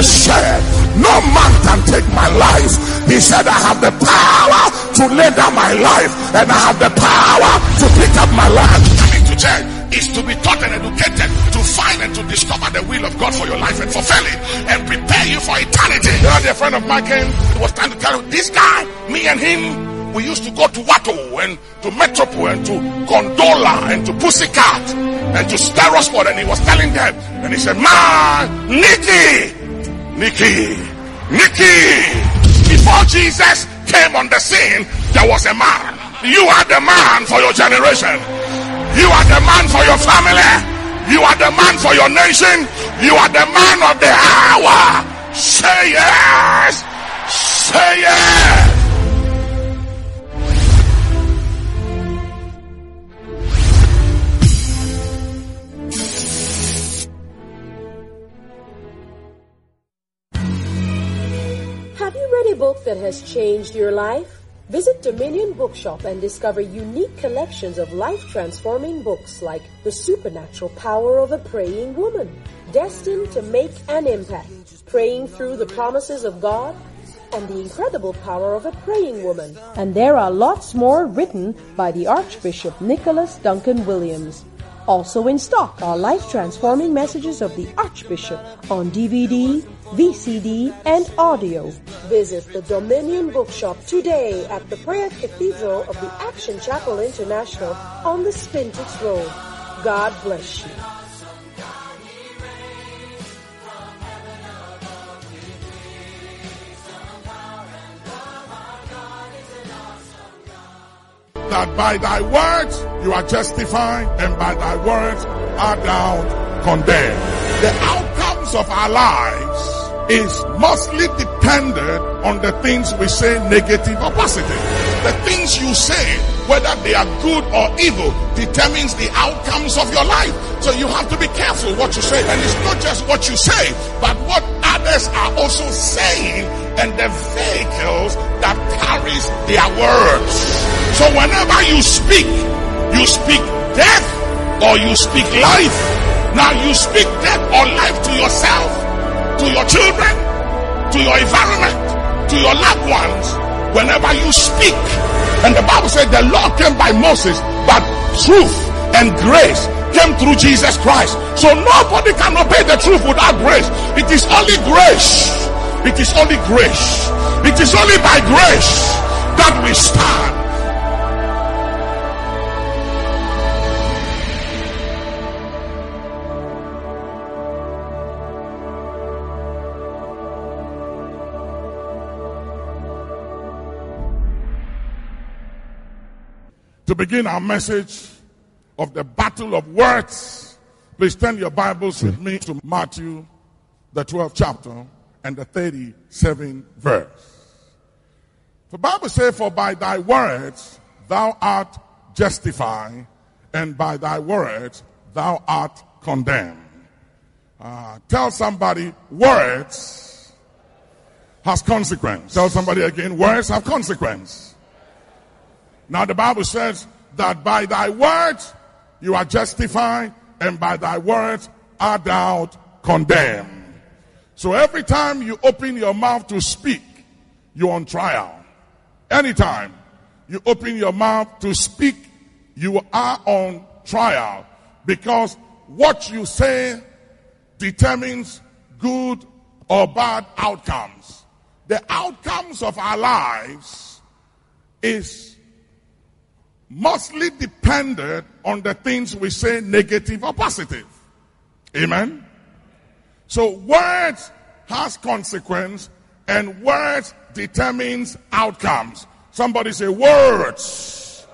Jesus said, No man can take my life. He said, I have the power to lay down my life and I have the power to pick up my life. Coming to church is to be taught and educated to find and to discover the will of God for your life and fulfill it and prepare you for eternity. You know, a friend of mine came, he was trying to tell you, this guy, me and him, we used to go to Wato and to Metropole and to Gondola and to Pussycat and to Stereosport and he was telling them and he said, man, Nicky, Nicky, Nicky. Before Jesus came on the scene, there was a man. You are the man for your generation. You are the man for your family. You are the man for your nation. You are the man of the hour. Say yes. Say yes. Book that has changed your life? Visit Dominion Bookshop and discover unique collections of life transforming books like The Supernatural Power of a Praying Woman, Destined to Make an Impact, Praying Through the Promises of God, and The Incredible Power of a Praying Woman. And there are lots more written by the Archbishop Nicholas Duncan Williams. Also in stock are life transforming messages of the Archbishop on DVD, VCD, and audio. Visit the Dominion Bookshop today at the Prayer Cathedral of the Action Chapel International on the Spintex Road. God bless you. that by thy words you are justified and by thy words are thou condemned. The outcomes of our lives is mostly dependent on the things we say negative or positive. The things you say, whether they are good or evil, determines the outcomes of your life. So you have to be careful what you say. And it's not just what you say, but what others are also saying and the vehicles that carries their words. So whenever you speak, you speak death or you speak life. Now you speak death or life to yourself, to your children, to your environment, to your loved ones. Whenever you speak, and the Bible said the law came by Moses, but truth and grace came through Jesus Christ. So nobody can obey the truth without grace. It is only grace. It is only grace. It is only by grace that we stand. To begin our message of the battle of words, please turn your Bibles with me to Matthew, the 12th chapter and the 37th verse. The Bible says, For by thy words thou art justified, and by thy words thou art condemned. Uh, tell somebody, words has consequence. Tell somebody again, words have consequence. Now the Bible says that by thy words you are justified, and by thy words are thou condemned. So every time you open your mouth to speak, you're on trial. Anytime you open your mouth to speak, you are on trial because what you say determines good or bad outcomes. The outcomes of our lives is mostly depended on the things we say negative or positive. Amen. So words has consequence and words determines outcomes. Somebody say words.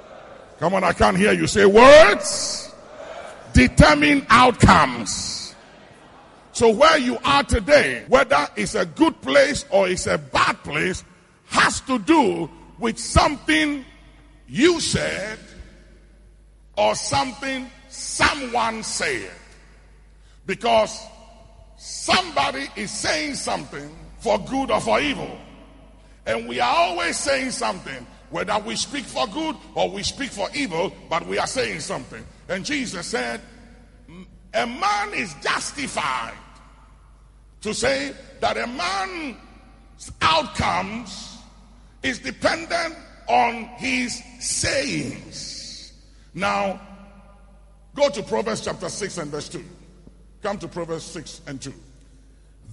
Come on, I can't hear you. Say words determine outcomes. So where you are today, whether it's a good place or it's a bad place, has to do with something you said or something someone said. Because somebody is saying something for good or for evil. And we are always saying something, whether we speak for good or we speak for evil, but we are saying something. And Jesus said, A man is justified to say that a man's outcomes is dependent on his sayings. Now, go to Proverbs chapter 6 and verse 2. Come to Proverbs 6 and 2.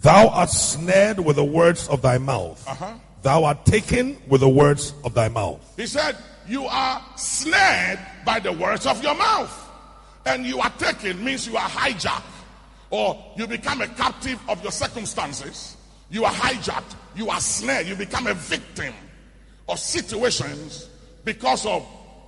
Thou art snared with the words of thy mouth. Uh-huh. Thou art taken with the words of thy mouth. He said, You are snared by the words of your mouth. And you are taken means you are hijacked. Or you become a captive of your circumstances. You are hijacked. You are snared. You become a victim of situations because of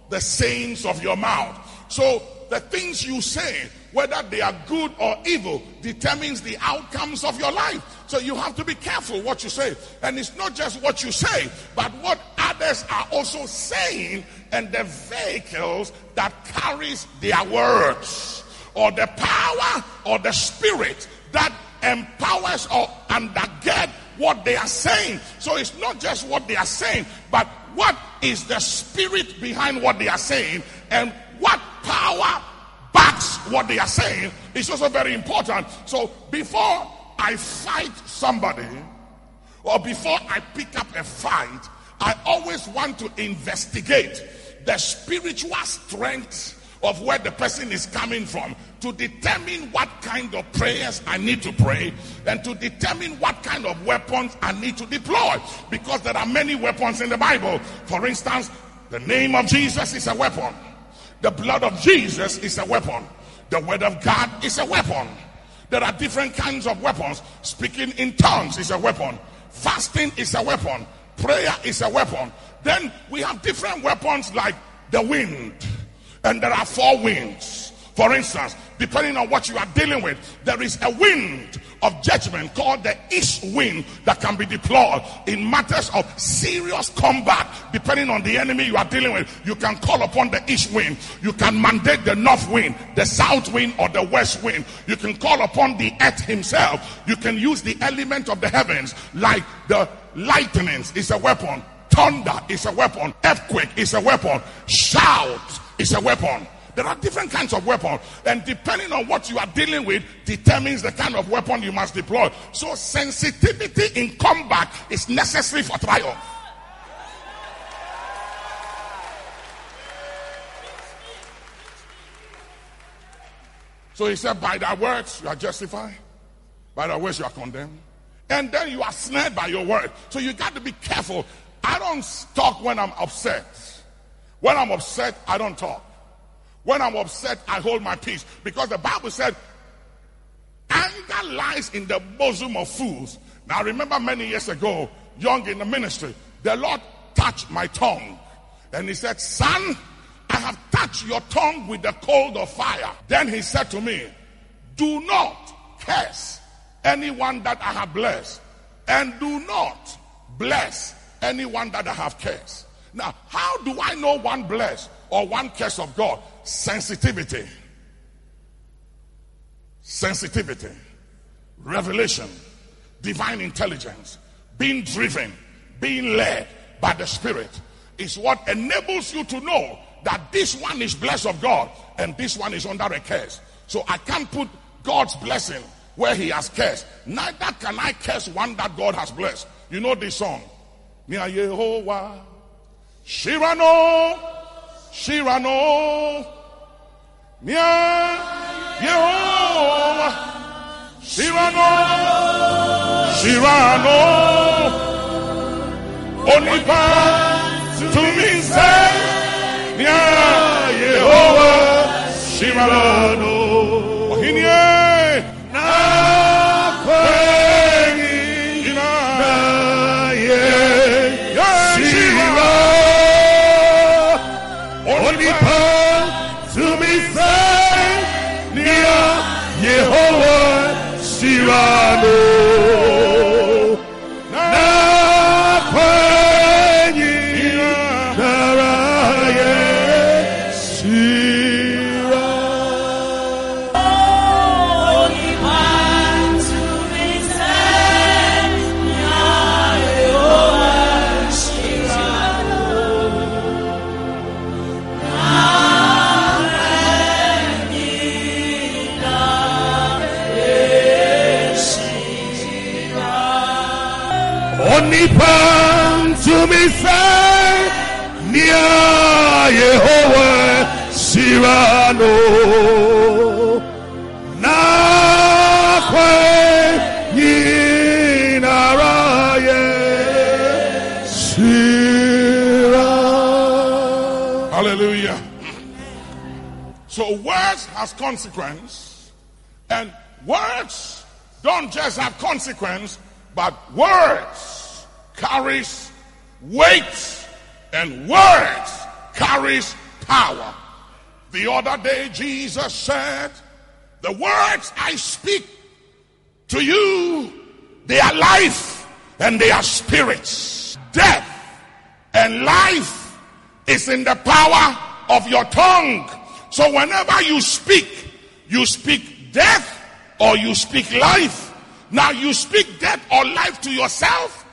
the sayings of your mouth. So the things you say, whether they are good or evil, determines the outcomes of your life. So you have to be careful what you say. And it's not just what you say, but what others are also saying and the vehicles that carries their words or the power or the spirit that empowers or undergird what they are saying. So it's not just what they are saying, but what is the spirit behind what they are saying and what power backs what they are saying is also very important. So before I fight somebody or before I pick up a fight, I always want to investigate the spiritual strength of where the person is coming from to determine what kind of prayers I need to pray and to determine what kind of weapons I need to deploy because there are many weapons in the Bible. For instance, the name of Jesus is a weapon. The blood of Jesus is a weapon. The word of God is a weapon. There are different kinds of weapons. Speaking in tongues is a weapon. Fasting is a weapon. Prayer is a weapon. Then we have different weapons like the wind. And there are four winds. For instance, depending on what you are dealing with, there is a wind of judgment called the east wind that can be deployed in matters of serious combat. Depending on the enemy you are dealing with, you can call upon the east wind. You can mandate the north wind, the south wind, or the west wind. You can call upon the earth himself. You can use the element of the heavens, like the lightnings is a weapon, thunder is a weapon, earthquake is a weapon, shout is a weapon. There are different kinds of weapons, and depending on what you are dealing with, determines the kind of weapon you must deploy. So, sensitivity in combat is necessary for triumph. So he said, By thy words you are justified, by thy words you are condemned, and then you are snared by your word. So you got to be careful. I don't talk when I'm upset. When I'm upset, I don't talk. When I'm upset, I hold my peace. Because the Bible said, anger lies in the bosom of fools. Now, I remember many years ago, young in the ministry, the Lord touched my tongue. And he said, Son, I have touched your tongue with the cold of fire. Then he said to me, Do not curse anyone that I have blessed, and do not bless anyone that I have cursed. Now, how do I know one bless or one curse of God? Sensitivity. Sensitivity. Revelation. Divine intelligence. Being driven. Being led by the Spirit is what enables you to know that this one is blessed of God and this one is under a curse. So I can't put God's blessing where he has cursed. Neither can I curse one that God has blessed. You know this song. Yehovah. Shirano. Shirano. Nia Yehovah. Shirano. Shirano. Onipa to me say. Nia Yehovah. Shirano. Yehovah Sirano. Hallelujah. So words has consequence, and words don't just have consequence, but words carries weight, and words carries power. The other day, Jesus said, "The words I speak to you, they are life and they are spirits. Death and life is in the power of your tongue. So whenever you speak, you speak death or you speak life. Now you speak death or life to yourself,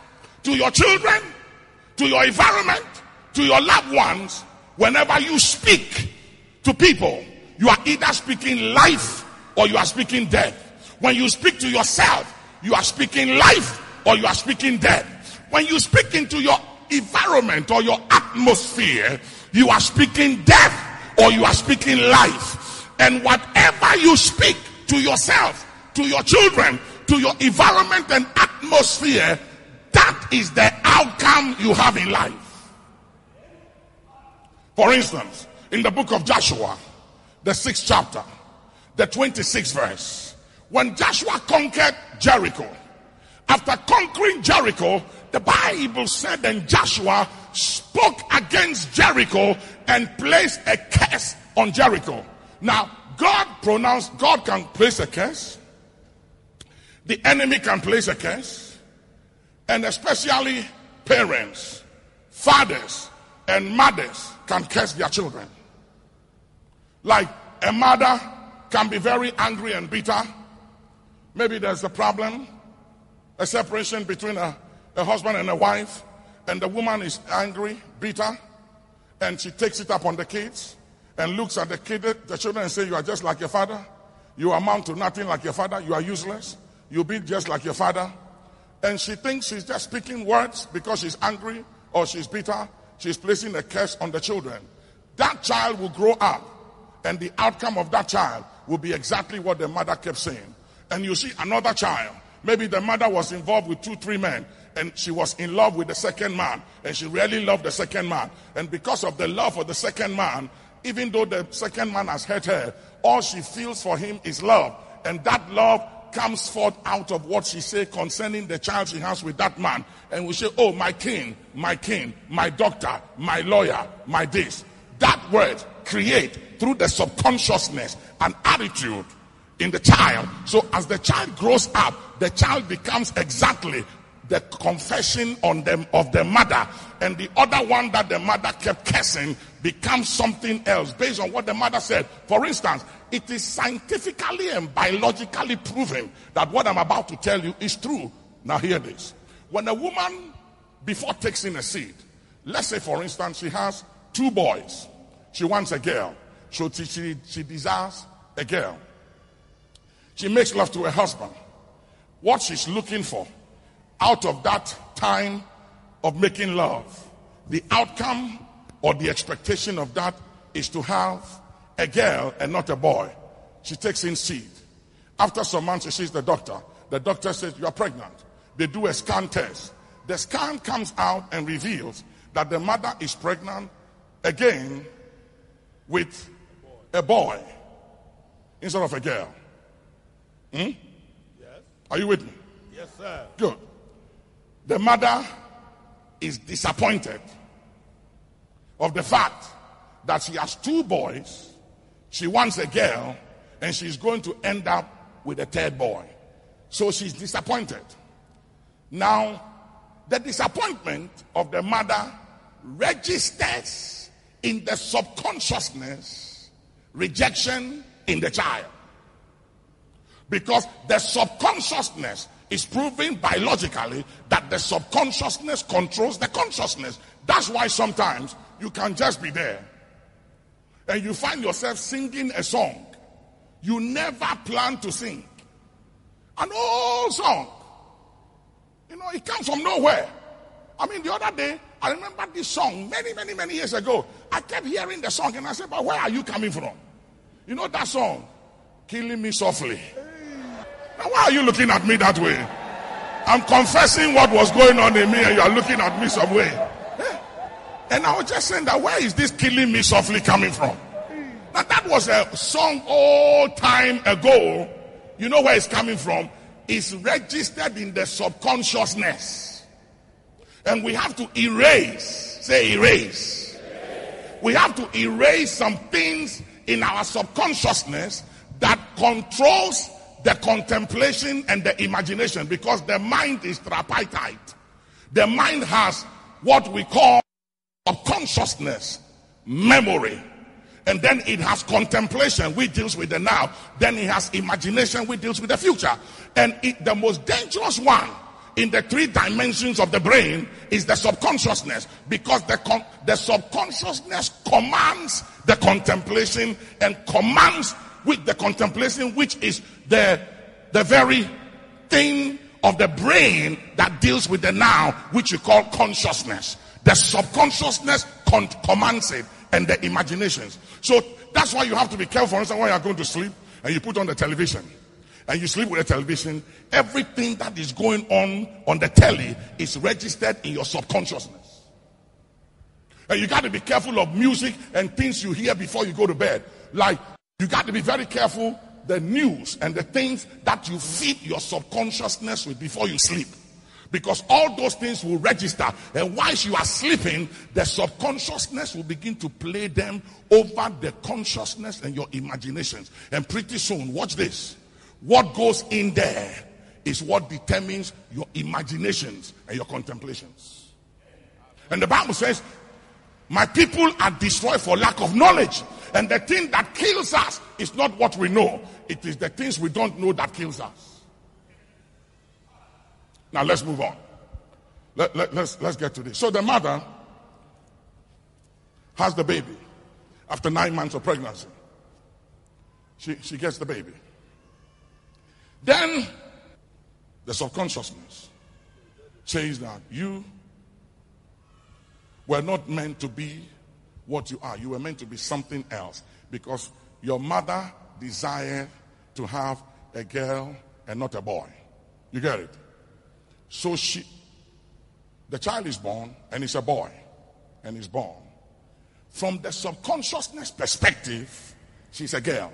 to your children, to your environment, to your loved ones. Whenever you speak to people, you are either speaking life or you are speaking death. When you speak to yourself, you are speaking life or you are speaking death. When you speak into your environment or your atmosphere, you are speaking death or you are speaking life. And whatever you speak to yourself, to your children, to your environment and atmosphere, that is the outcome you have in life. For instance, in the book of Joshua, the sixth chapter, the 26th verse, when Joshua conquered Jericho, after conquering Jericho, the Bible said, and Joshua spoke against Jericho and placed a curse on Jericho. Now, God pronounced, God can place a curse. The enemy can place a curse. And especially parents, fathers, and mothers can curse their children. Like a mother can be very angry and bitter. Maybe there's a problem, a separation between a, a husband and a wife, and the woman is angry, bitter, and she takes it up on the kids and looks at the kid, the children, and say, "You are just like your father. You amount to nothing like your father. You are useless. You be just like your father." And she thinks she's just speaking words because she's angry or she's bitter. She's placing a curse on the children. That child will grow up, and the outcome of that child will be exactly what the mother kept saying. And you see another child. Maybe the mother was involved with two, three men, and she was in love with the second man, and she really loved the second man. And because of the love for the second man, even though the second man has hurt her, all she feels for him is love. And that love comes forth out of what she say concerning the child she has with that man. And we say, oh, my king, my king, my doctor, my lawyer, my this. That word create through the subconsciousness an attitude in the child. So as the child grows up, the child becomes exactly the confession on them of the mother and the other one that the mother kept cursing becomes something else based on what the mother said. For instance it is scientifically and biologically proven that what i'm about to tell you is true. Now hear this. When a woman before takes in a seed let's say for instance she has two boys. She wants a girl. So she, she, she desires a girl. She makes love to her husband. What she's looking for out of that time of making love, the outcome or the expectation of that is to have a girl and not a boy. She takes in seed. After some months, she sees the doctor. The doctor says, You are pregnant. They do a scan test. The scan comes out and reveals that the mother is pregnant again with a boy instead of a girl. Hmm? Yes. Are you with me? Yes, sir. Good. The mother is disappointed of the fact that she has two boys, she wants a girl, and she's going to end up with a third boy. So she's disappointed. Now, the disappointment of the mother registers in the subconsciousness rejection in the child. Because the subconsciousness is proving biologically that the subconsciousness controls the consciousness. That's why sometimes you can just be there and you find yourself singing a song you never plan to sing. An old song. You know, it comes from nowhere. I mean, the other day, I remember this song many, many, many years ago. I kept hearing the song and I said, but where are you coming from? You know that song? Killing me softly. Why are you looking at me that way? I'm confessing what was going on in me and you are looking at me some way. Eh? And I was just saying that where is this killing me softly coming from? Now that was a song all time ago. You know where it's coming from? It's registered in the subconsciousness. And we have to erase, say erase. We have to erase some things in our subconsciousness that controls the contemplation and the imagination because the mind is tripartite. The mind has what we call subconsciousness, memory, and then it has contemplation, which deals with the now. Then it has imagination, which deals with the future. And it, the most dangerous one in the three dimensions of the brain is the subconsciousness because the, con- the subconsciousness commands the contemplation and commands with the contemplation, which is the, the very thing of the brain that deals with the now, which you call consciousness. The subconsciousness con- commands it and the imaginations. So that's why you have to be careful. For instance, when you are going to sleep and you put on the television and you sleep with the television, everything that is going on on the telly is registered in your subconsciousness. And you got to be careful of music and things you hear before you go to bed. Like, you got to be very careful the news and the things that you feed your subconsciousness with before you sleep. Because all those things will register. And whilst you are sleeping, the subconsciousness will begin to play them over the consciousness and your imaginations. And pretty soon, watch this. What goes in there is what determines your imaginations and your contemplations. And the Bible says, My people are destroyed for lack of knowledge. And the thing that kills us is not what we know, it is the things we don't know that kills us. Now let's move on. Let, let, let's, let's get to this. So the mother has the baby after nine months of pregnancy. She, she gets the baby. Then the subconsciousness says that you were not meant to be what you are. You were meant to be something else because your mother desired to have a girl and not a boy. You get it? So she, the child is born and it's a boy and is born. From the subconsciousness perspective, she's a girl.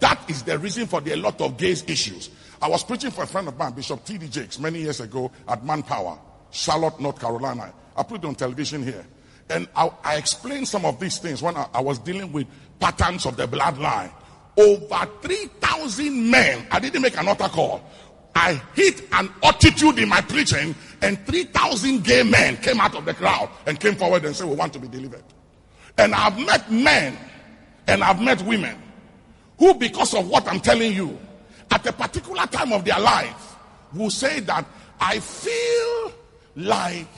That is the reason for the a lot of gays issues. I was preaching for a friend of mine, Bishop T.D. Jakes, many years ago at Manpower, Charlotte, North Carolina. I put it on television here. And I, I explained some of these things when I, I was dealing with patterns of the bloodline. Over 3,000 men, I didn't make an altar call, I hit an altitude in my preaching, and 3,000 gay men came out of the crowd and came forward and said, We want to be delivered. And I've met men and I've met women who, because of what I'm telling you, at a particular time of their life, will say that I feel like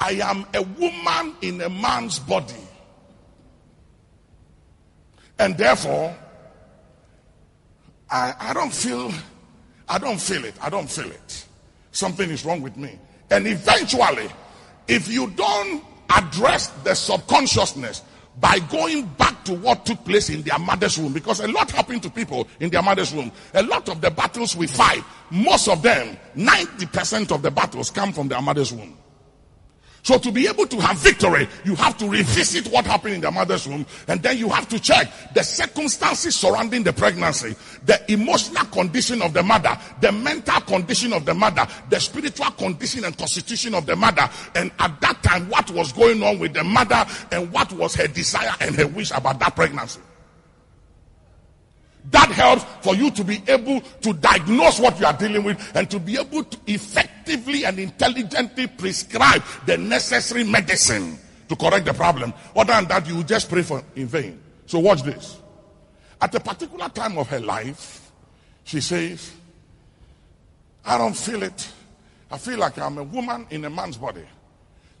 I am a woman in a man's body. And therefore, I, I don't feel I don't feel it. I don't feel it. Something is wrong with me. And eventually, if you don't address the subconsciousness by going back to what took place in their mother's womb, because a lot happened to people in their mother's womb. A lot of the battles we fight, most of them, 90% of the battles come from their mother's womb. So to be able to have victory, you have to revisit what happened in the mother's womb, and then you have to check the circumstances surrounding the pregnancy, the emotional condition of the mother, the mental condition of the mother, the spiritual condition and constitution of the mother, and at that time, what was going on with the mother and what was her desire and her wish about that pregnancy. That helps for you to be able to diagnose what you are dealing with and to be able to effectively and intelligently prescribe the necessary medicine to correct the problem. Other than that, you just pray for in vain. So watch this. At a particular time of her life, she says, I don't feel it. I feel like I'm a woman in a man's body.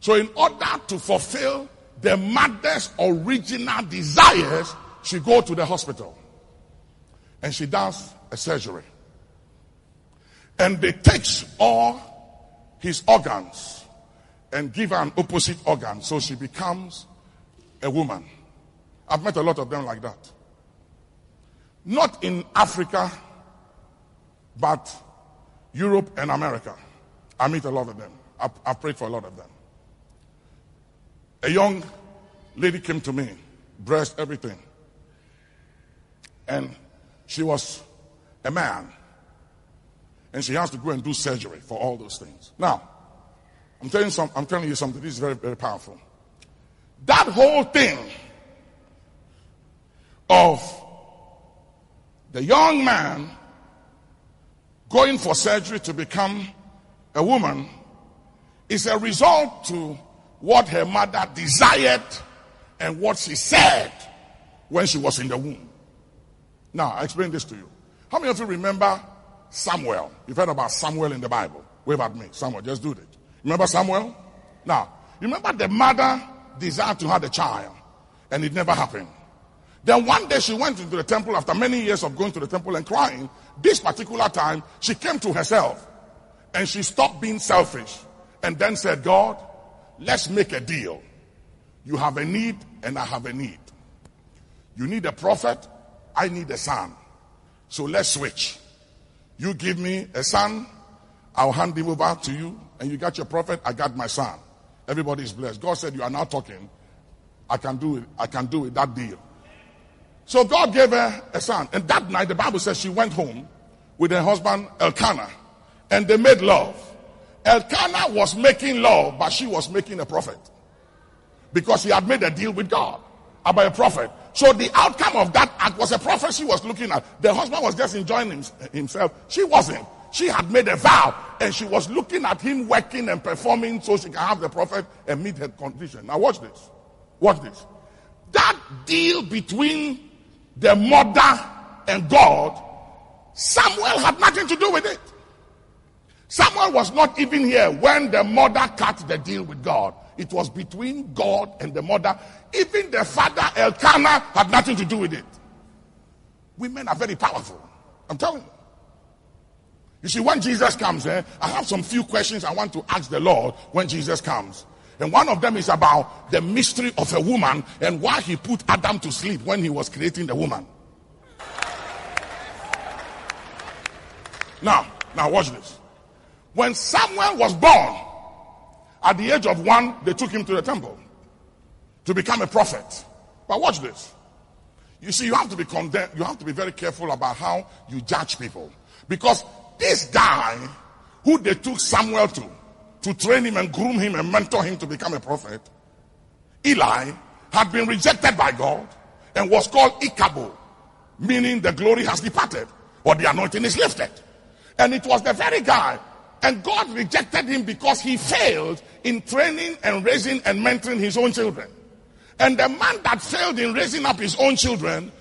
So in order to fulfill the mother's original desires, she go to the hospital and she does a surgery. And they takes all his organs and give her an opposite organ so she becomes a woman. I've met a lot of them like that. Not in Africa, but Europe and America. I meet a lot of them. I've, I've prayed for a lot of them. A young lady came to me, breast, everything. And she was a man. And she has to go and do surgery for all those things. Now, I'm telling, some, I'm telling you something. This is very, very powerful. That whole thing of the young man going for surgery to become a woman is a result to what her mother desired and what she said when she was in the womb. Now, I explain this to you. How many of you remember Samuel? You've heard about Samuel in the Bible. Wave at me. Samuel, just do it. Remember Samuel? Now, remember the mother desired to have a child and it never happened. Then one day she went into the temple after many years of going to the temple and crying. This particular time, she came to herself and she stopped being selfish and then said, God, let's make a deal. You have a need and I have a need. You need a prophet, I need a son. So let's switch. You give me a son, I'll hand him over to you, and you got your prophet, I got my son. Everybody is blessed. God said, You are now talking. I can do it. I can do it. That deal. So God gave her a son. And that night, the Bible says she went home with her husband Elkanah, and they made love. Elkanah was making love, but she was making a prophet because he had made a deal with God about a prophet. So the outcome of that act was a prophet she was looking at. The husband was just enjoying himself. She wasn't. She had made a vow and she was looking at him working and performing so she can have the prophet and meet her condition. Now watch this. Watch this. That deal between the mother and God, Samuel had nothing to do with it. Samuel was not even here when the mother cut the deal with God. It was between God and the mother. Even the father, Elkanah, had nothing to do with it. Women are very powerful. I'm telling you. You see, when Jesus comes, eh, I have some few questions I want to ask the Lord when Jesus comes. And one of them is about the mystery of a woman and why he put Adam to sleep when he was creating the woman. Now, now watch this. When Samuel was born, at the age of one, they took him to the temple to become a prophet. But watch this. You see, you have to be condemned, you have to be very careful about how you judge people. Because this guy who they took Samuel to, to train him and groom him and mentor him to become a prophet, Eli had been rejected by God and was called Ichabod, meaning the glory has departed or the anointing is lifted. And it was the very guy and God rejected him because he failed in training and raising and mentoring his own children. And the man that failed in raising up his own children,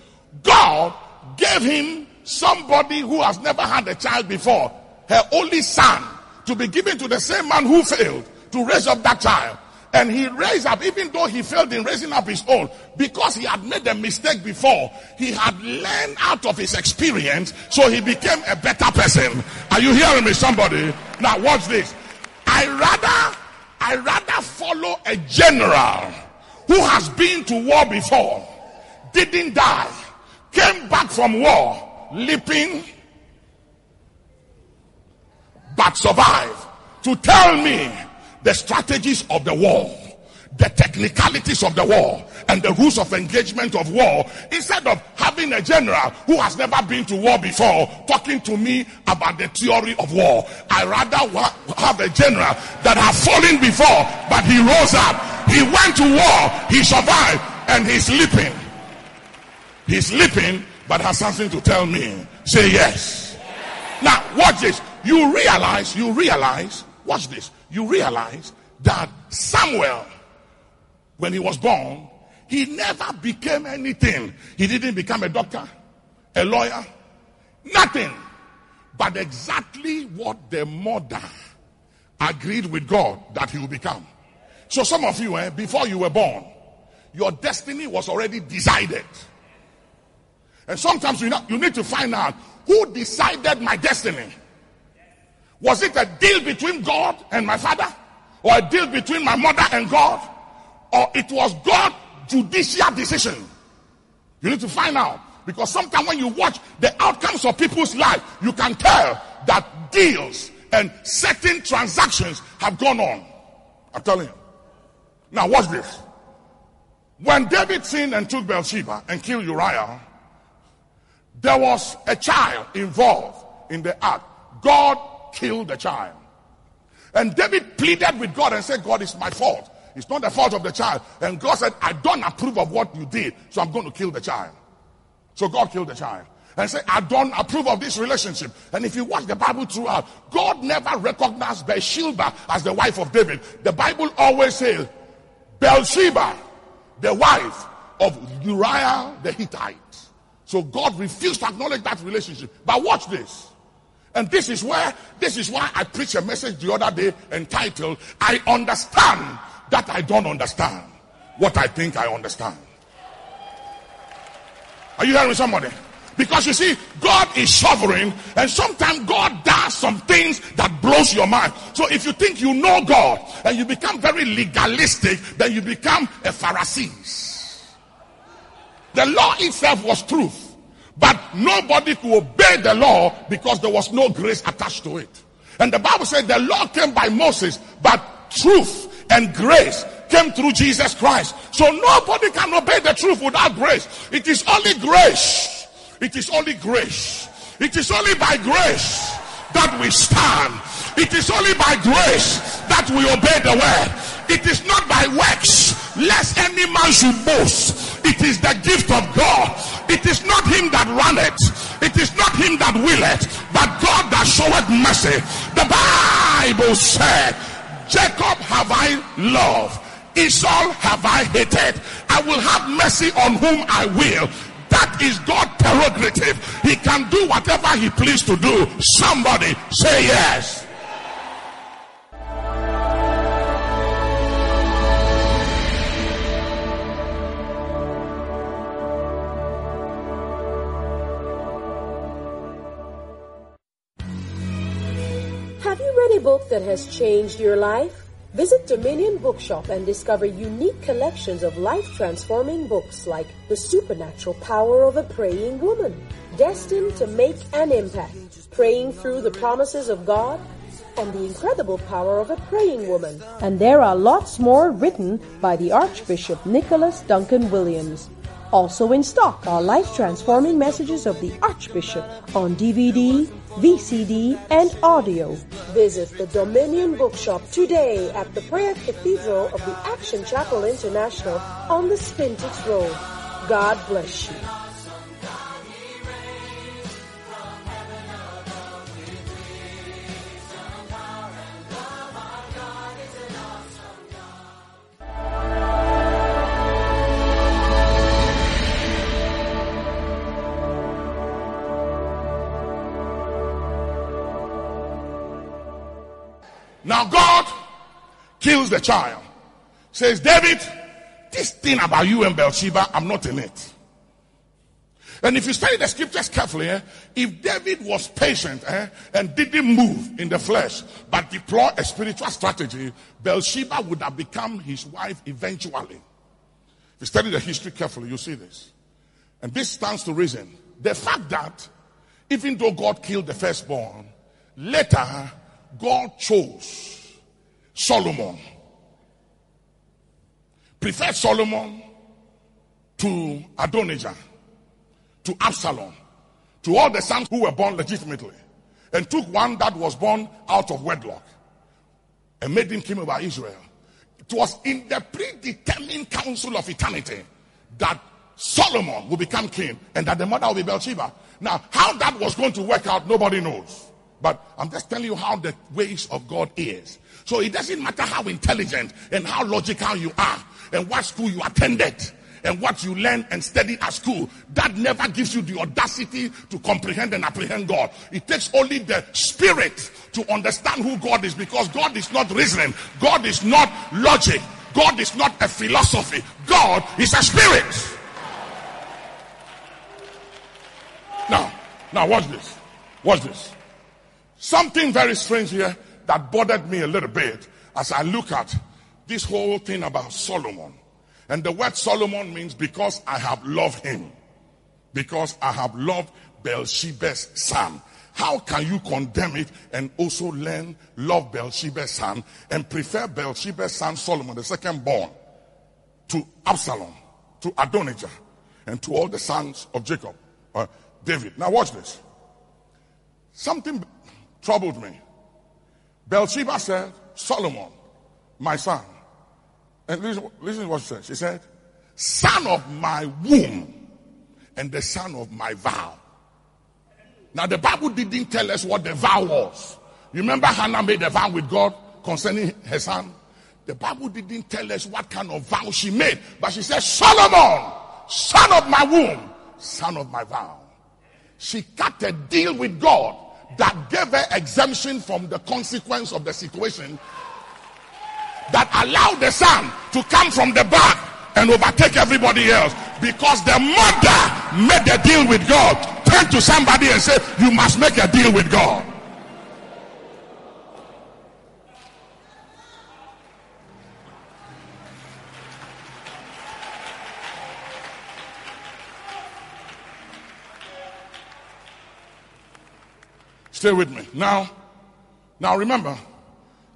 God gave him somebody who has never had a child before, her only son, to be given to the same man who failed to raise up that child. And he raised up, even though he failed in raising up his own, because he had made a mistake before, he had learned out of his experience, so he became a better person. Are you hearing me, somebody? Now watch this. I rather, I rather follow a general who has been to war before, didn't die, came back from war, leaping, but survived, to tell me the strategies of the war, the technicalities of the war, and the rules of engagement of war instead of having a general who has never been to war before talking to me about the theory of war. I rather have a general that has fallen before, but he rose up. He went to war, he survived, and he's sleeping. He's sleeping, but has something to tell me. Say yes. Now, watch this. You realize, you realize, watch this you realize that Samuel, when he was born, he never became anything. He didn't become a doctor, a lawyer, nothing. But exactly what the mother agreed with God that he would become. So some of you, eh, before you were born, your destiny was already decided. And sometimes you, know, you need to find out who decided my destiny. Was it a deal between God and my father? Or a deal between my mother and God? Or it was God judicial decision? You need to find out. Because sometimes when you watch the outcomes of people's life, you can tell that deals and certain transactions have gone on. I'm telling you. Now watch this. When David sinned and took Bathsheba and killed Uriah, there was a child involved in the act. God killed the child. And David pleaded with God and said, God, it's my fault. It's not the fault of the child. And God said, I don't approve of what you did, so I'm going to kill the child. So God killed the child. And said, I don't approve of this relationship. And if you watch the Bible throughout, God never recognized Bathsheba as the wife of David. The Bible always says, Bathsheba, the wife of Uriah the Hittite. So God refused to acknowledge that relationship. But watch this. And this is where, this is why I preached a message the other day entitled, I understand that I don't understand what I think I understand. Are you hearing somebody? Because you see, God is sovereign, and sometimes God does some things that blows your mind. So if you think you know God and you become very legalistic, then you become a Pharisee. The law itself was truth, but nobody could obey the law because there was no grace attached to it. And the Bible said the law came by Moses, but truth and grace came through Jesus Christ. So nobody can obey the truth without grace. It is only grace it is only grace. It is only by grace that we stand. It is only by grace that we obey the word. It is not by works, lest any man should boast. It is the gift of God. It is not him that runneth. It is not him that willeth, but God that showeth mercy. The Bible said, Jacob have I loved. Esau have I hated. I will have mercy on whom I will that is God's prerogative. He can do whatever he please to do. Somebody say yes. Book that has changed your life? Visit Dominion Bookshop and discover unique collections of life transforming books like The Supernatural Power of a Praying Woman, Destined to Make an Impact, Praying Through the Promises of God, and The Incredible Power of a Praying Woman. And there are lots more written by the Archbishop Nicholas Duncan Williams. Also in stock are life transforming messages of the Archbishop on DVD, VCD, and audio. Visit the Dominion Bookshop today at the Prayer Cathedral of the Action Chapel International on the Spintex Road. God bless you. Now God kills the child. Says, David, this thing about you and Bathsheba, I'm not in it. And if you study the scriptures carefully, eh, if David was patient eh, and didn't move in the flesh, but deploy a spiritual strategy, Bathsheba would have become his wife eventually. If you study the history carefully, you see this. And this stands to reason. The fact that even though God killed the firstborn, later God chose Solomon, preferred Solomon to Adonijah, to Absalom, to all the sons who were born legitimately, and took one that was born out of wedlock and made him king over Israel. It was in the predetermined council of eternity that Solomon will become king and that the mother will be Bathsheba. Now, how that was going to work out, nobody knows. But I'm just telling you how the ways of God is. So it doesn't matter how intelligent and how logical you are and what school you attended and what you learn and study at school. That never gives you the audacity to comprehend and apprehend God. It takes only the spirit to understand who God is because God is not reasoning. God is not logic. God is not a philosophy. God is a spirit. Now, now watch this. Watch this. Something very strange here that bothered me a little bit as I look at this whole thing about Solomon. And the word Solomon means because I have loved him. Because I have loved Bathsheba's son. How can you condemn it and also learn love Bathsheba's son and prefer Bathsheba's son Solomon, the second born, to Absalom, to Adonijah, and to all the sons of Jacob, uh, David? Now watch this. Something troubled me. Bathsheba said, Solomon, my son. And listen, listen to what she said. She said, son of my womb and the son of my vow. Now the Bible didn't tell us what the vow was. You remember Hannah made a vow with God concerning her son? The Bible didn't tell us what kind of vow she made, but she said, Solomon, son of my womb, son of my vow. She cut a deal with God that gave her exemption from the consequence of the situation that allowed the son to come from the back and overtake everybody else because the mother made a deal with God. Turn to somebody and say, You must make a deal with God. Stay with me. Now, now remember,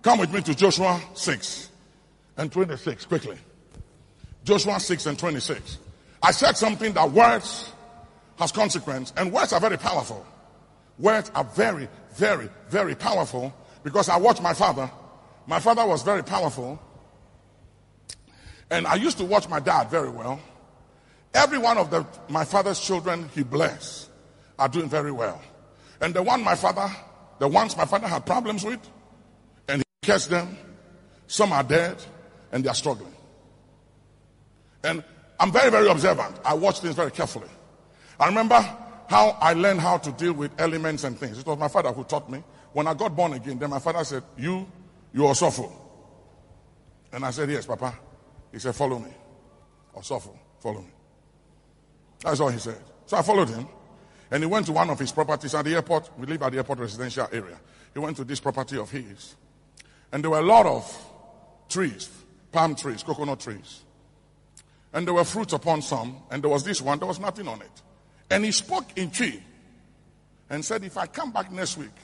come with me to Joshua 6 and 26 quickly. Joshua 6 and 26. I said something that words has consequence and words are very powerful. Words are very, very, very powerful because I watched my father. My father was very powerful. And I used to watch my dad very well. Every one of the, my father's children he blessed are doing very well. And the one my father, the ones my father had problems with, and he cursed them, some are dead and they are struggling. And I'm very, very observant. I watch things very carefully. I remember how I learned how to deal with elements and things. It was my father who taught me. When I got born again, then my father said, You, you are suffer. And I said, Yes, Papa. He said, Follow me. Or suffer, follow me. That's all he said. So I followed him. And he went to one of his properties at the airport. We live at the airport residential area. He went to this property of his. And there were a lot of trees, palm trees, coconut trees. And there were fruits upon some. And there was this one, there was nothing on it. And he spoke in tree and said, If I come back next week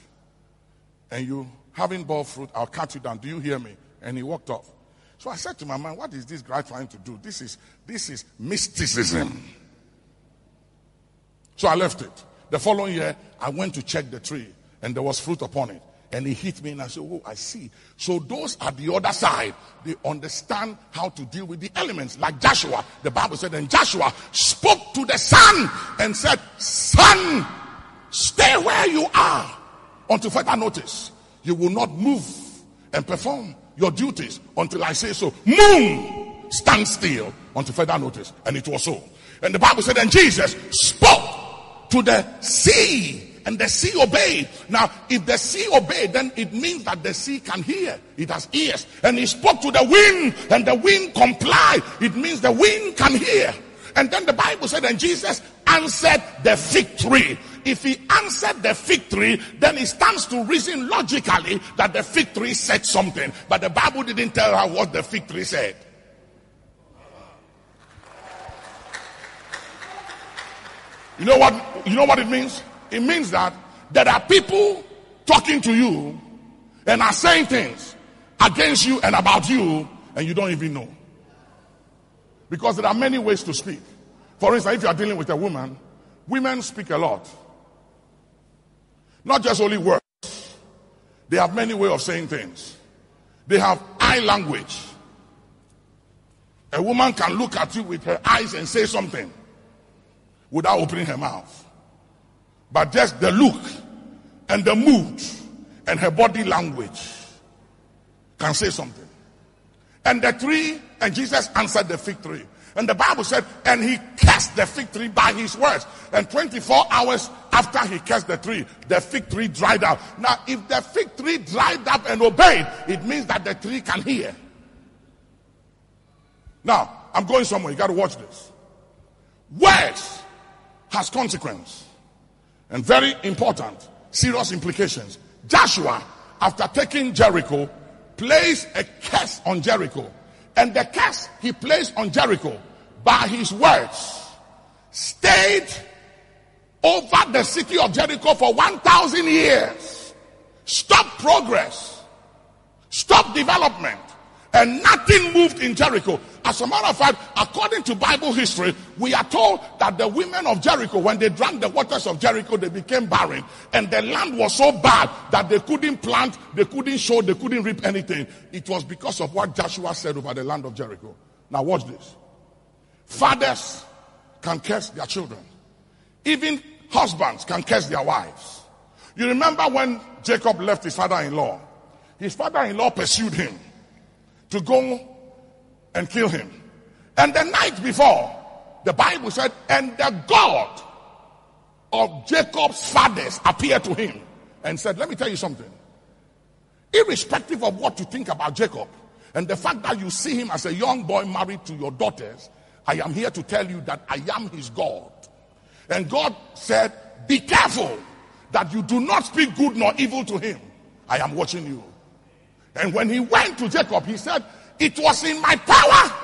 and you haven't bought fruit, I'll cut you down. Do you hear me? And he walked off. So I said to my man, What is this guy trying to do? This is this is mysticism. So I left it. The following year, I went to check the tree and there was fruit upon it. And he hit me and I said, Oh, I see. So those at the other side, they understand how to deal with the elements. Like Joshua, the Bible said, and Joshua spoke to the sun and said, Sun, stay where you are until further notice. You will not move and perform your duties until I say so. Moon, stand still until further notice. And it was so. And the Bible said, and Jesus spoke to the sea and the sea obeyed. Now, if the sea obeyed, then it means that the sea can hear. It has ears. And he spoke to the wind and the wind complied. It means the wind can hear. And then the Bible said, and Jesus answered the fig tree. If he answered the fig tree, then it stands to reason logically that the fig tree said something. But the Bible didn't tell her what the fig tree said. You know what? You know what it means? It means that there are people talking to you and are saying things against you and about you, and you don't even know. Because there are many ways to speak. For instance, if you are dealing with a woman, women speak a lot. Not just only words. They have many ways of saying things. They have eye language. A woman can look at you with her eyes and say something without opening her mouth. But just the look and the mood and her body language can say something. And the tree, and Jesus answered the fig tree. And the Bible said, and he cast the fig tree by his words. And 24 hours after he cast the tree, the fig tree dried up. Now, if the fig tree dried up and obeyed, it means that the tree can hear. Now, I'm going somewhere. You got to watch this. Words has consequence and very important, serious implications. Joshua, after taking Jericho, placed a curse on Jericho. And the curse he placed on Jericho by his words stayed over the city of Jericho for 1,000 years. Stop progress. Stop development. And nothing moved in Jericho. As a matter of fact, according to Bible history, we are told that the women of Jericho, when they drank the waters of Jericho, they became barren. And the land was so bad that they couldn't plant, they couldn't sow, they couldn't reap anything. It was because of what Joshua said over the land of Jericho. Now, watch this. Fathers can curse their children, even husbands can curse their wives. You remember when Jacob left his father in law? His father in law pursued him to go and kill him. And the night before, the Bible said, and the God of Jacob's fathers appeared to him and said, Let me tell you something. Irrespective of what you think about Jacob and the fact that you see him as a young boy married to your daughters, I am here to tell you that I am his God. And God said, Be careful that you do not speak good nor evil to him. I am watching you. And when he went to Jacob, he said, it was in my power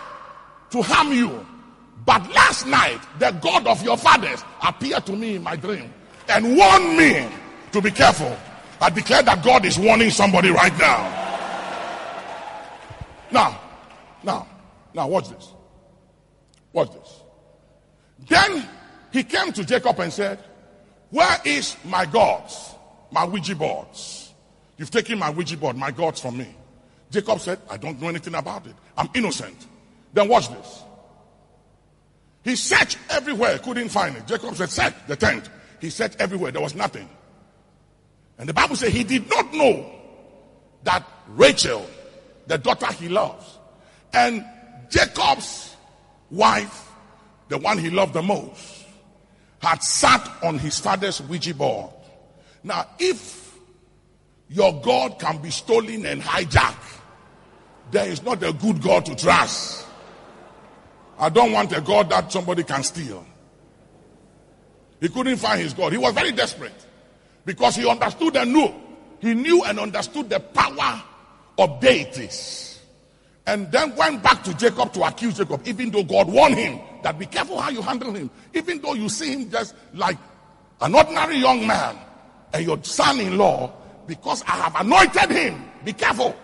to harm you. But last night, the God of your fathers appeared to me in my dream and warned me to be careful. I declare that God is warning somebody right now. Now, now, now, watch this. Watch this. Then he came to Jacob and said, Where is my gods, my Ouija boards? You've taken my Ouija board, my gods from me. Jacob said, I don't know anything about it. I'm innocent. Then watch this. He searched everywhere, couldn't find it. Jacob said, Search the tent. He searched everywhere, there was nothing. And the Bible said he did not know that Rachel, the daughter he loves, and Jacob's wife, the one he loved the most, had sat on his father's Ouija board. Now, if your God can be stolen and hijacked, there is not a good God to trust. I don't want a God that somebody can steal. He couldn't find his God. He was very desperate because he understood and knew. He knew and understood the power of deities. And then went back to Jacob to accuse Jacob, even though God warned him that be careful how you handle him. Even though you see him just like an ordinary young man and your son in law, because I have anointed him, be careful.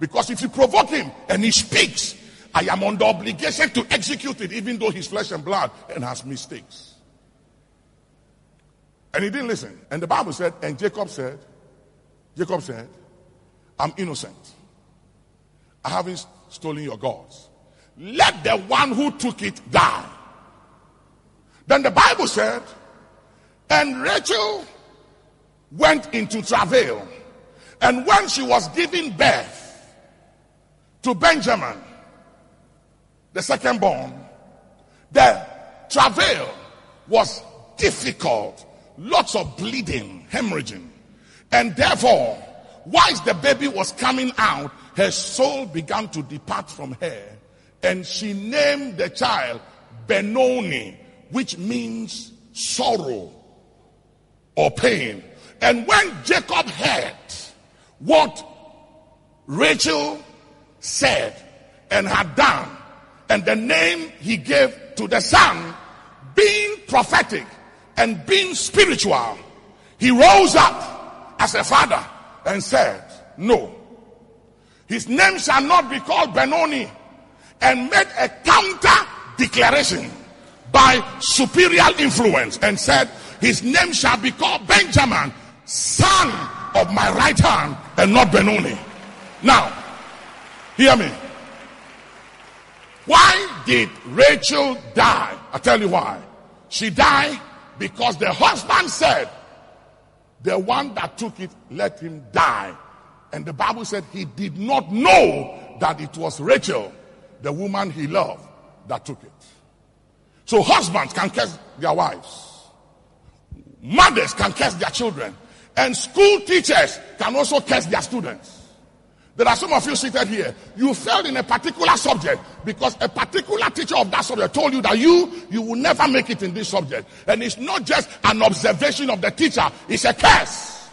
Because if you provoke him and he speaks, I am under obligation to execute it, even though he's flesh and blood and has mistakes. And he didn't listen. And the Bible said, and Jacob said, Jacob said, I'm innocent. I haven't stolen your gods. Let the one who took it die. Then the Bible said, and Rachel went into travail. And when she was giving birth, to Benjamin, the second born, the travail was difficult, lots of bleeding, hemorrhaging. And therefore, whilst the baby was coming out, her soul began to depart from her. And she named the child Benoni, which means sorrow or pain. And when Jacob heard what Rachel said and had done, and the name he gave to the son, being prophetic and being spiritual, he rose up as a father and said, No, his name shall not be called Benoni, and made a counter declaration by superior influence and said, His name shall be called Benjamin, son of my right hand, and not Benoni. Now, Hear me. Why did Rachel die? i tell you why. She died because the husband said, the one that took it, let him die. And the Bible said he did not know that it was Rachel, the woman he loved, that took it. So husbands can curse their wives. Mothers can curse their children. And school teachers can also curse their students. There are some of you seated here. You failed in a particular subject because a particular teacher of that subject told you that you you will never make it in this subject. And it's not just an observation of the teacher, it's a curse.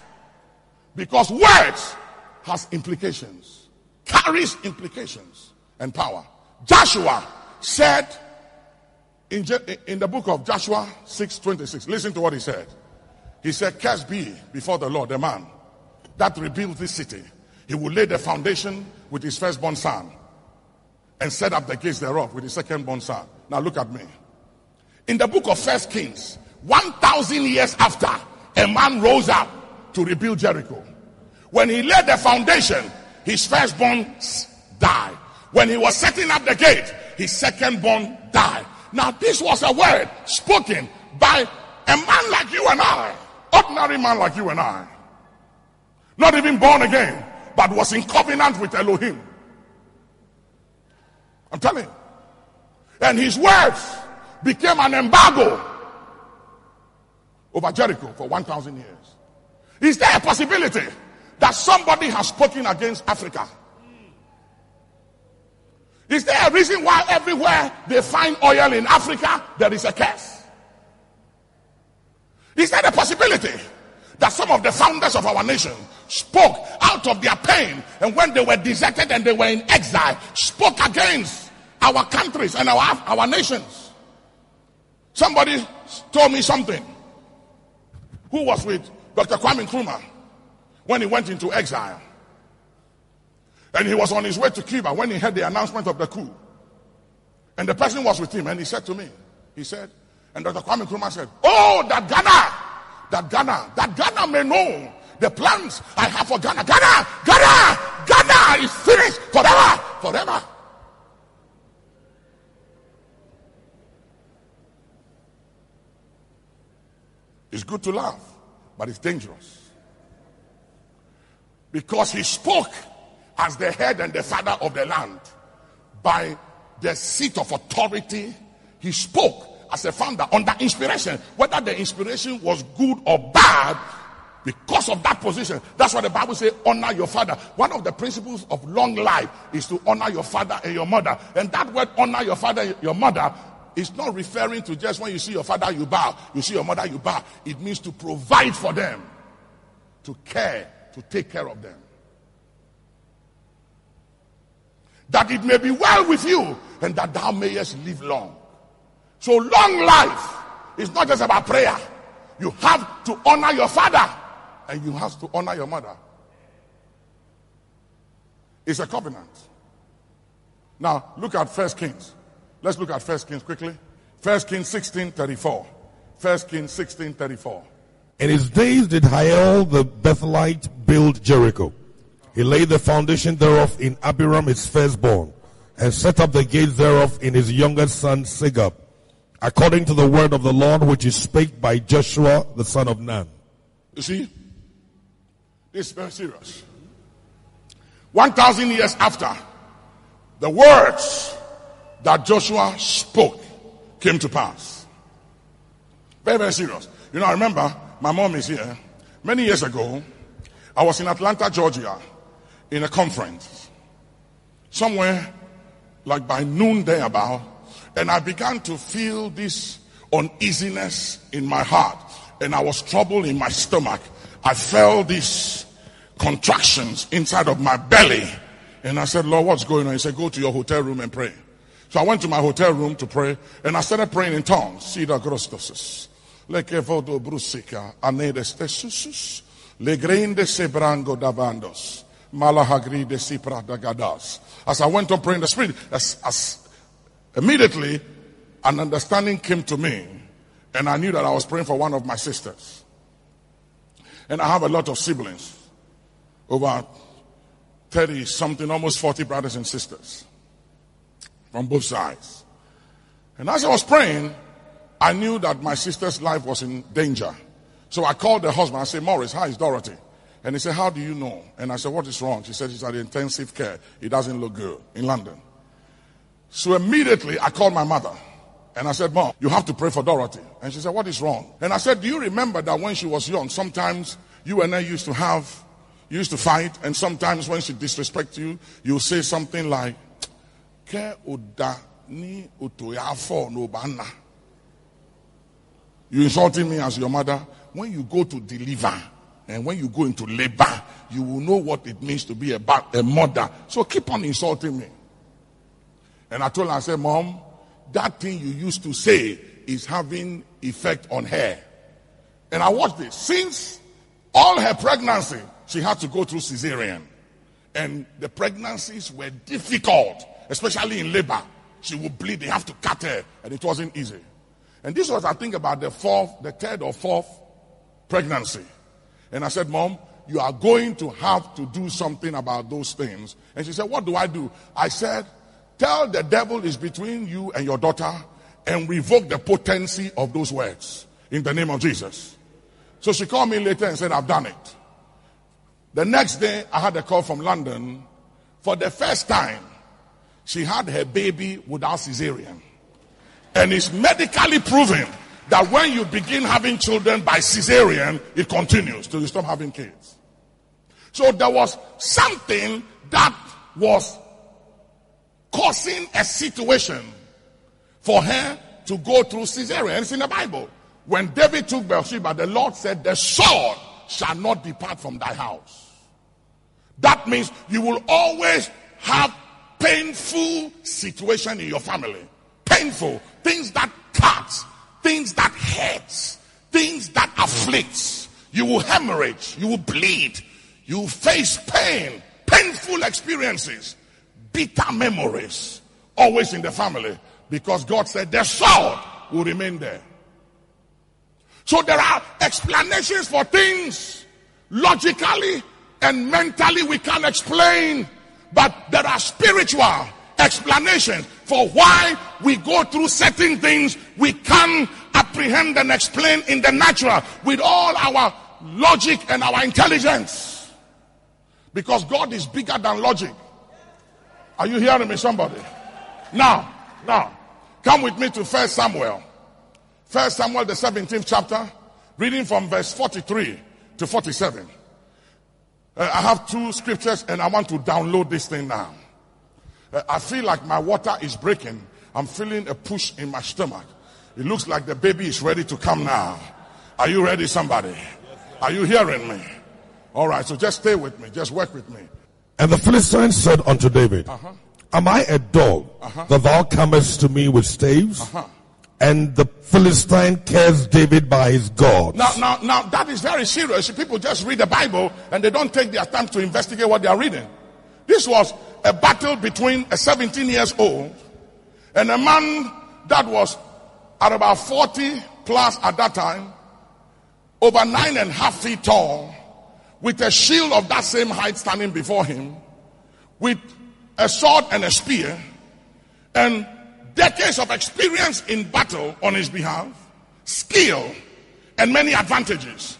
Because words has implications, carries implications and power. Joshua said in, in the book of Joshua 6:26, listen to what he said. He said, Cursed be before the Lord the man that rebuilds this city. He will lay the foundation with his firstborn son and set up the gates thereof with his secondborn son. Now look at me. In the book of First Kings, 1,000 years after, a man rose up to rebuild Jericho. When he laid the foundation, his firstborn died. When he was setting up the gate, his secondborn died. Now, this was a word spoken by a man like you and I, ordinary man like you and I, not even born again, but was in covenant with Elohim. I'm telling you. And his words became an embargo over Jericho for 1,000 years. Is there a possibility that somebody has spoken against Africa? Is there a reason why everywhere they find oil in Africa, there is a curse? Is there a possibility that some of the founders of our nation spoke out of their pain and when they were deserted and they were in exile, spoke against our countries and our, our nations? Somebody told me something. Who was with Dr. Kwame Nkrumah when he went into exile? And he was on his way to Cuba when he heard the announcement of the coup. And the person was with him and he said to me, he said, and Dr. Kwame Nkrumah said, Oh, that Ghana, that Ghana, that Ghana may know the plans I have for Ghana. Ghana, Ghana, Ghana is finished forever, forever. It's good to laugh, but it's dangerous. Because he spoke as the head and the father of the land. By the seat of authority, he spoke as a founder under inspiration. Whether the inspiration was good or bad, because of that position, that's what the Bible says honor your father. One of the principles of long life is to honor your father and your mother. And that word honor your father and your mother is not referring to just when you see your father, you bow, you see your mother, you bow. It means to provide for them, to care, to take care of them. that it may be well with you and that thou mayest live long. So long life is not just about prayer. You have to honor your father and you have to honor your mother. It's a covenant. Now look at First Kings. Let's look at First Kings quickly. First Kings 16 34. First Kings 16 34. In his days did Hiel the Bethelite build Jericho. He laid the foundation thereof in Abiram his firstborn, and set up the gates thereof in his youngest son Segub, according to the word of the Lord which is spake by Joshua the son of Nun. You see, this is very serious. 1,000 years after, the words that Joshua spoke came to pass. Very, very serious. You know, I remember my mom is here. Many years ago, I was in Atlanta, Georgia, in a conference somewhere like by noonday about, and I began to feel this uneasiness in my heart, and I was troubled in my stomach. I felt these contractions inside of my belly, and I said, Lord, what's going on? He said, Go to your hotel room and pray. So I went to my hotel room to pray, and I started praying in tongues. Legrinde sebrango. As I went on praying the Spirit, as, as immediately an understanding came to me, and I knew that I was praying for one of my sisters. And I have a lot of siblings, over 30 something, almost 40 brothers and sisters from both sides. And as I was praying, I knew that my sister's life was in danger. So I called the husband. I said, Morris, how is Dorothy? And he said, How do you know? And I said, What is wrong? She said, She's at intensive care. It doesn't look good in London. So immediately I called my mother and I said, Mom, you have to pray for Dorothy. And she said, What is wrong? And I said, Do you remember that when she was young, sometimes you and I used to have, you used to fight, and sometimes when she disrespects you, you say something like, Ke ni no bana. You insulting me as your mother. When you go to deliver, And when you go into labor, you will know what it means to be a, a mother. So keep on insulting me. And I told her, I said, Mom, that thing you used to say is having effect on her. And I watched this. Since all her pregnancy, she had to go through cesarean. And the pregnancies were difficult, especially in labor. She would bleed, they have to cut her, and it wasn't easy. And this was, I think, about the fourth, the third or fourth pregnancy. And I said, Mom, you are going to have to do something about those things. And she said, What do I do? I said, Tell the devil is between you and your daughter and revoke the potency of those words in the name of Jesus. So she called me later and said, I've done it. The next day, I had a call from London. For the first time, she had her baby without cesarean. And it's medically proven that when you begin having children by cesarean, it continues till you stop having kids. So there was something that was causing a situation for her to go through cesarean. It's in the Bible. When David took Bathsheba, the Lord said, The sword shall not depart from thy house. That means you will always have painful situation in your family. Painful. Things that cut, things that hurts, things that afflicts. You will hemorrhage, you will bleed, you face pain, painful experiences, bitter memories, always in the family. Because God said the sword will remain there. So there are explanations for things logically and mentally we can't explain, but there are spiritual explanations for why we go through certain things we can't apprehend and explain in the natural with all our logic and our intelligence. Because God is bigger than logic. Are you hearing me, somebody? Now, now, come with me to First Samuel. First Samuel, the 17th chapter, reading from verse 43 to 47. Uh, I have two scriptures and I want to download this thing now. Uh, I feel like my water is breaking. I'm feeling a push in my stomach. It looks like the baby is ready to come now. Are you ready, somebody? Are you hearing me? All right, so just stay with me. Just work with me. And the Philistine said unto David, Uh-huh. Am I a dog that thou comest to me with staves? Uh-huh. And the Philistine cursed David by his gods. Now, now, now, that is very serious. People just read the Bible and they don't take their time to investigate what they are reading. This was a battle between a 17 years old and a man that was at about 40 plus at that time, over nine and a half feet tall, with a shield of that same height standing before him, with a sword and a spear, and decades of experience in battle on his behalf, skill, and many advantages.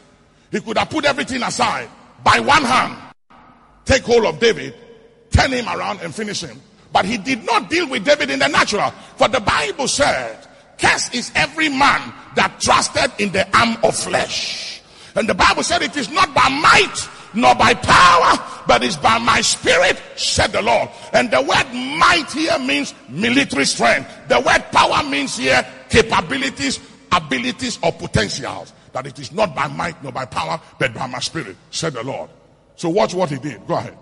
He could have put everything aside by one hand, take hold of David, turn him around, and finish him. But he did not deal with David in the natural. For the Bible said, Cursed is every man that trusted in the arm of flesh. And the Bible said, It is not by might nor by power, but it's by my spirit, said the Lord. And the word might here means military strength. The word power means here capabilities, abilities, or potentials. That it is not by might nor by power, but by my spirit, said the Lord. So watch what he did. Go ahead.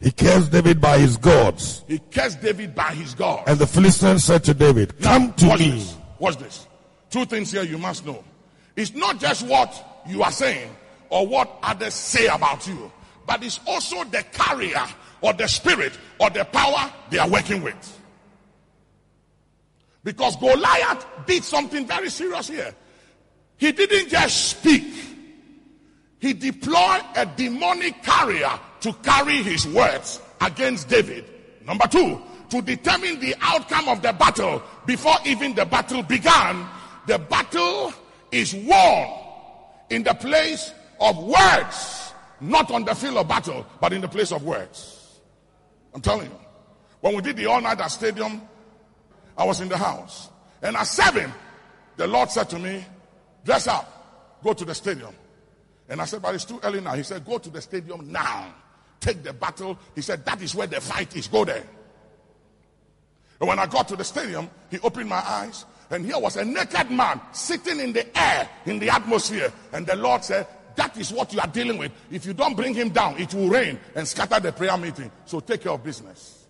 He cursed David by his gods. He cursed David by his God. And the Philistines said to David, Come to watch me. This. Watch this. Two things here you must know. It's not just what you are saying or what others say about you, but it's also the carrier or the spirit or the power they are working with. Because Goliath did something very serious here. He didn't just speak, he deployed a demonic carrier to carry his words against David. Number two, to determine the outcome of the battle before even the battle began. The battle is won in the place of words, not on the field of battle, but in the place of words. I'm telling you. When we did the all night at stadium, I was in the house. And at seven, the Lord said to me, dress up, go to the stadium. And I said, but it's too early now. He said, go to the stadium now. Take the battle. He said, that is where the fight is. Go there. And when I got to the stadium, he opened my eyes. And here was a naked man sitting in the air, in the atmosphere. And the Lord said, That is what you are dealing with. If you don't bring him down, it will rain and scatter the prayer meeting. So take care of business.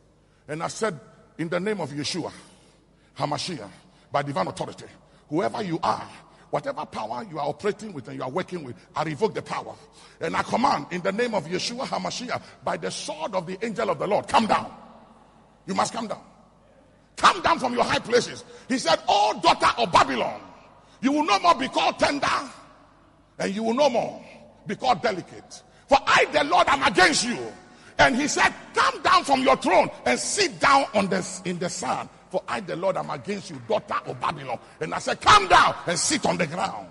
And I said, in the name of Yeshua, Hamashiach, by divine authority, whoever you are, whatever power you are operating with and you are working with, I revoke the power. And I command in the name of Yeshua HaMashiach, by the sword of the angel of the Lord, come down. You must come down. Come down from your high places. He said, Oh, daughter of Babylon, you will no more be called tender, and you will no more be called delicate. For I, the Lord, am against you. And he said, Come down from your throne and sit down on the, in the sand. For I, the Lord, am against you, daughter of Babylon. And I said, Come down and sit on the ground.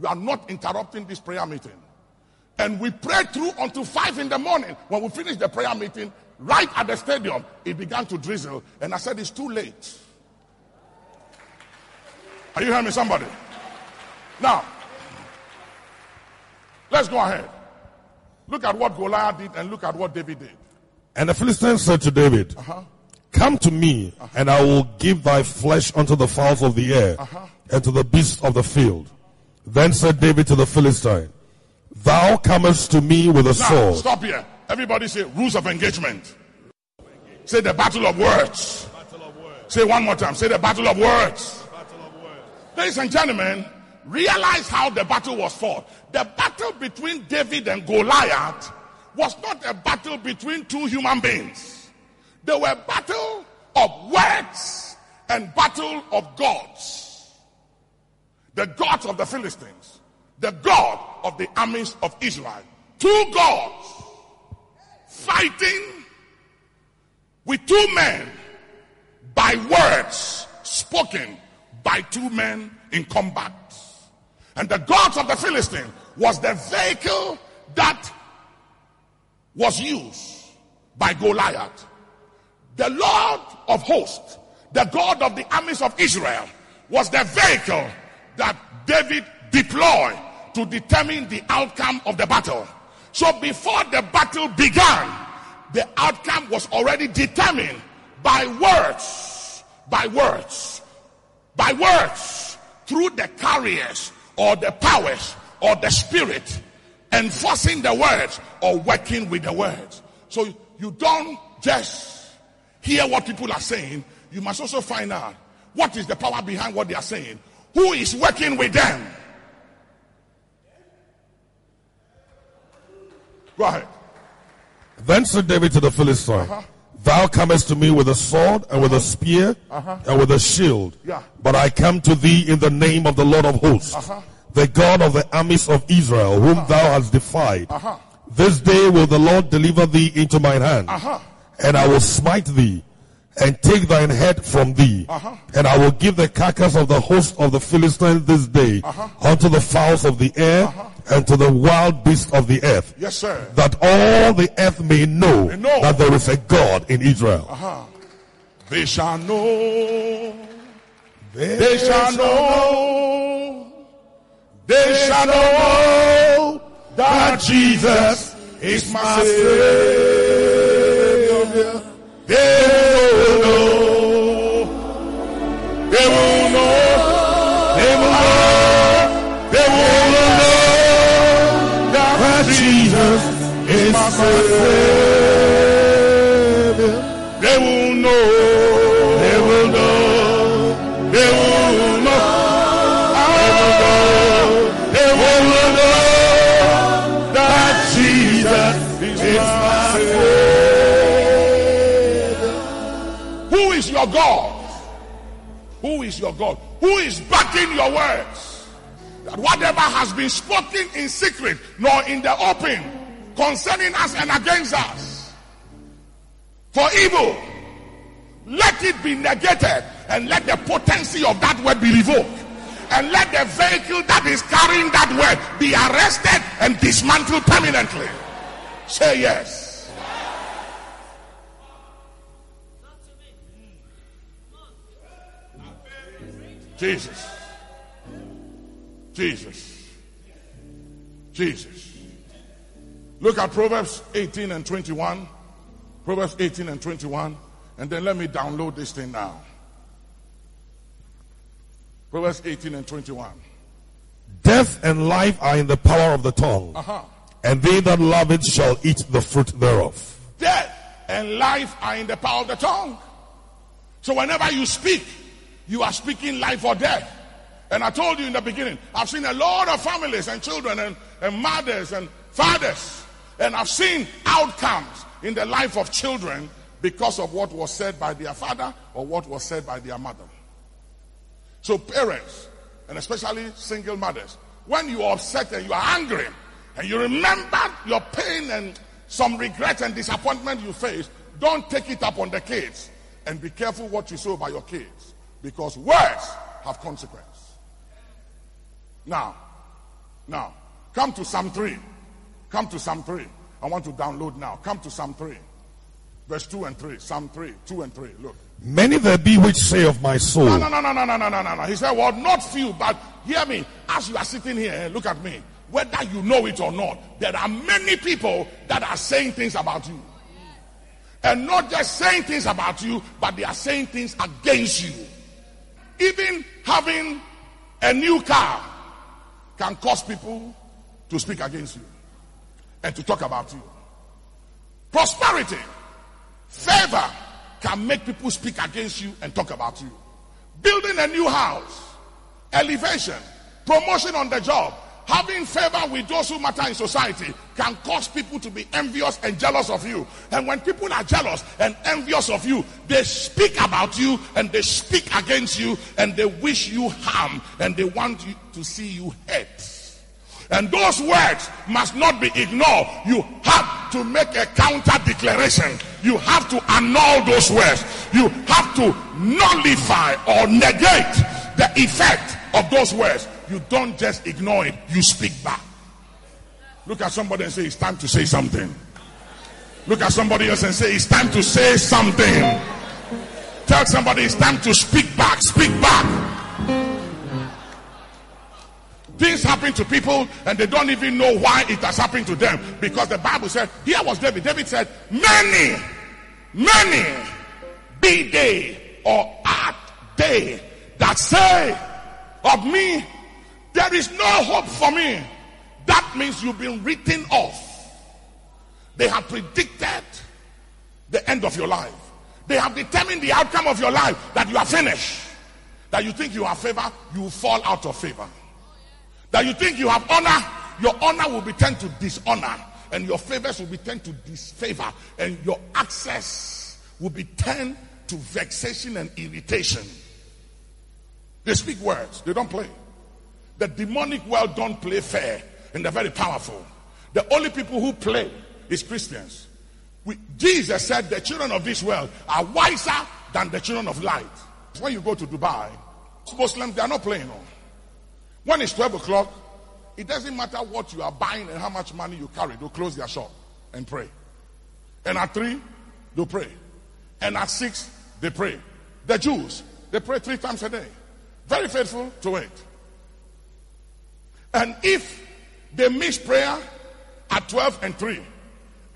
You are not interrupting this prayer meeting. And we prayed through until five in the morning. When we finished the prayer meeting, right at the stadium, it began to drizzle. And I said, It's too late. Are you hearing me, somebody? Now, let's go ahead. Look at what Goliath did and look at what David did. And the Philistines said to David, uh-huh. Come to me, uh-huh. and I will give thy flesh unto the fowls of the air uh-huh. and to the beasts of the field. Then said David to the Philistine, Thou comest to me with a now, sword. Stop here. Everybody say rules of engagement. Say the battle of words. Say one more time. Say the battle of words. Battle of words. Ladies and gentlemen, realize how the battle was fought. The battle between David and Goliath was not a battle between two human beings. They were battle of words and battle of gods. The gods of the Philistines, the God of the armies of Israel. Two gods fighting with two men by words spoken by two men in combat. And the gods of the Philistine was the vehicle that was used by Goliath. The Lord of hosts, the God of the armies of Israel, was the vehicle that David deployed to determine the outcome of the battle. So before the battle began, the outcome was already determined by words, by words, by words, through the carriers or the powers or the spirit enforcing the words or working with the words. So you don't just hear what people are saying, you must also find out what is the power behind what they are saying, who is working with them. Go ahead. Then said David to the Philistine, uh-huh. Thou comest to me with a sword and uh-huh. with a uh-huh. spear uh-huh. and with a shield. Yeah. But I come to thee in the name of the Lord of hosts, uh-huh. the God of the armies of Israel, whom uh-huh. thou hast defied. Uh-huh. This day will the Lord deliver thee into mine hand, and I will smite thee and take thine head from thee, uh-huh. and I will give the carcass of the host of the Philistines this day uh-huh. unto the fowls of the air uh-huh. and to the wild beasts of the earth. Yes, sir. That all the earth may know, may know. that there is a God in Israel. Uh-huh. They shall know. They, they shall know. They shall know that Jesus is my Savior. They They will know. They will know. They will know that Jesus is my Savior. They will know. They will know. They will know. They will know. That Jesus is my is your God? Who is your God? Who is backing your words? That whatever has been spoken in secret, nor in the open, concerning us and against us, for evil, let it be negated and let the potency of that word be revoked. And let the vehicle that is carrying that word be arrested and dismantled permanently. Say yes. Jesus. Jesus. Jesus. Look at Proverbs 18 and 21. Proverbs 18 and 21. And then let me download this thing now. Proverbs 18 and 21. Death and life are in the power of the tongue, Uh-huh. and they that love it shall eat the fruit thereof. Death and life are in the power of the tongue. So whenever you speak, you are speaking life or death. And I told you in the beginning, I've seen a lot of families and children and, and mothers and fathers. And I've seen outcomes in the life of children because of what was said by their father or what was said by their mother. So parents, and especially single mothers, when you are upset and you are angry, and you remember your pain and some regret and disappointment you face, don't take it up on the kids. And be careful what you say about your kids. Because words have consequence. Now, now, come to Psalm 3. Come to Psalm 3. I want to download now. Come to Psalm 3. Verse 2 and 3. Psalm 3, 2 and 3. Look. Many there be which say of my soul, No, no, no, no, no, no, no, no, no. He said, well, not few, but hear me. As you are sitting here, eh, look at me. Whether you know it or not, there are many people that are saying things about you. And not just saying things about you, but they are saying things against you. Even having a new car can cause people to speak against you and to talk about you. Prosperity, favor can make people speak against you and talk about you. Building a new house, elevation, promotion on the job, having favor with those who matter in society can cause people to be envious and jealous of you. And when people are jealous and envious of you, they speak about you and they speak against you and they wish you harm and they want you to see you hurt. And those words must not be ignored. You have to make a counter declaration. You have to annul those words. You have to nullify or negate the effect of those words. You don't just ignore it, you speak back. Look at somebody and say, It's time to say something. Look at somebody else and say, It's time to say something. Tell somebody it's time to speak back. Speak back. Things happen to people and they don't even know why it has happened to them because the Bible said, here was David. David said, many, many be they or are they that say of me, there is no hope for me. That means you've been written off. They have predicted the end of your life. They have determined the outcome of your life that you are finished. That you think you have favor, you will fall out of favor that you think you have honor, your honor will be turned to dishonor, and your favors will be turned to disfavor, and your access will be turned to vexation and irritation. They speak words, they don't play. The demonic world don't play fair, and they're very powerful. The only people who play is Christians. We, Jesus said the children of this world are wiser than the children of light. When you go to Dubai, Muslims, they are not playing on. When it's 12 o'clock, it doesn't matter what you are buying and how much money you carry. They'll close their shop and pray. And at 3, they'll pray. And at 6, they pray. The Jews, they pray three times a day. Very faithful to it. And if they miss prayer at 12 and 3,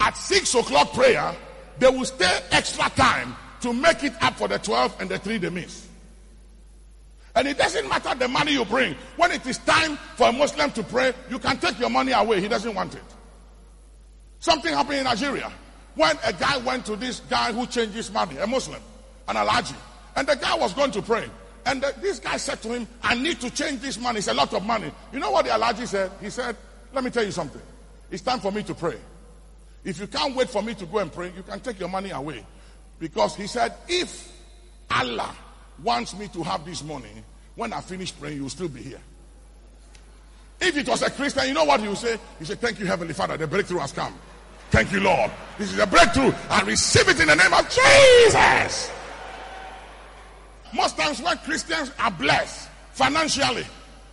at 6 o'clock prayer, they will stay extra time to make it up for the 12 and the 3 they miss. And it doesn't matter the money you bring. When it is time for a Muslim to pray, you can take your money away. He doesn't want it. Something happened in Nigeria when a guy went to this guy who changed his money, a Muslim, an Alhaji. And the guy was going to pray. And the, this guy said to him, I need to change this money. It's a lot of money. You know what the Alhaji said? He said, Let me tell you something. It's time for me to pray. If you can't wait for me to go and pray, you can take your money away. Because he said, If Allah wants me to have this money, when I finish praying, you will still be here. If it was a Christian, you know what he would say? He said, Thank you, Heavenly Father, the breakthrough has come. Thank you, Lord. This is a breakthrough. I receive it in the name of Jesus. Most times when Christians are blessed financially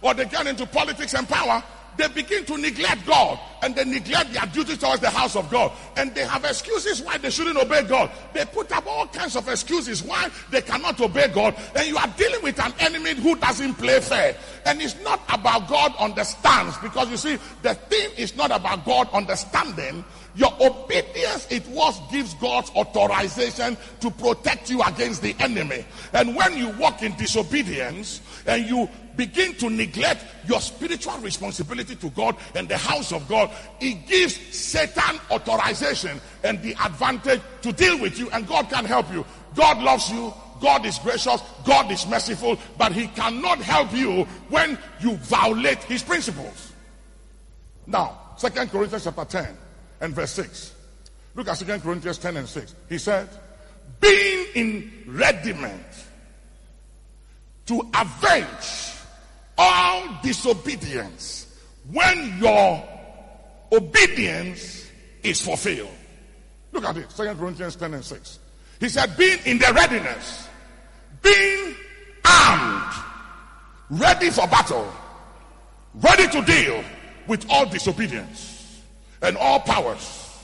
or they get into politics and power, they begin to neglect God and they neglect their duty towards the house of God. And they have excuses why they shouldn't obey God. They put up all kinds of excuses why they cannot obey God. And you are dealing with an enemy who doesn't play fair. And it's not about God understands because you see, the thing is not about God understanding. Your obedience, it was gives God's authorization to protect you against the enemy. And when you walk in disobedience and you begin to neglect your spiritual responsibility to God and the house of God, it gives Satan authorization and the advantage to deal with you, and God can help you. God loves you. God is gracious, God is merciful, but He cannot help you when you violate His principles. Now, Second Corinthians chapter 10 and verse 6. Look at Second Corinthians 10 and 6. He said, being in readiness to avenge all disobedience when your obedience is fulfilled. Look at it, Second Corinthians 10 and 6. He said, being in the readiness, being armed, ready for battle, ready to deal with all disobedience and all powers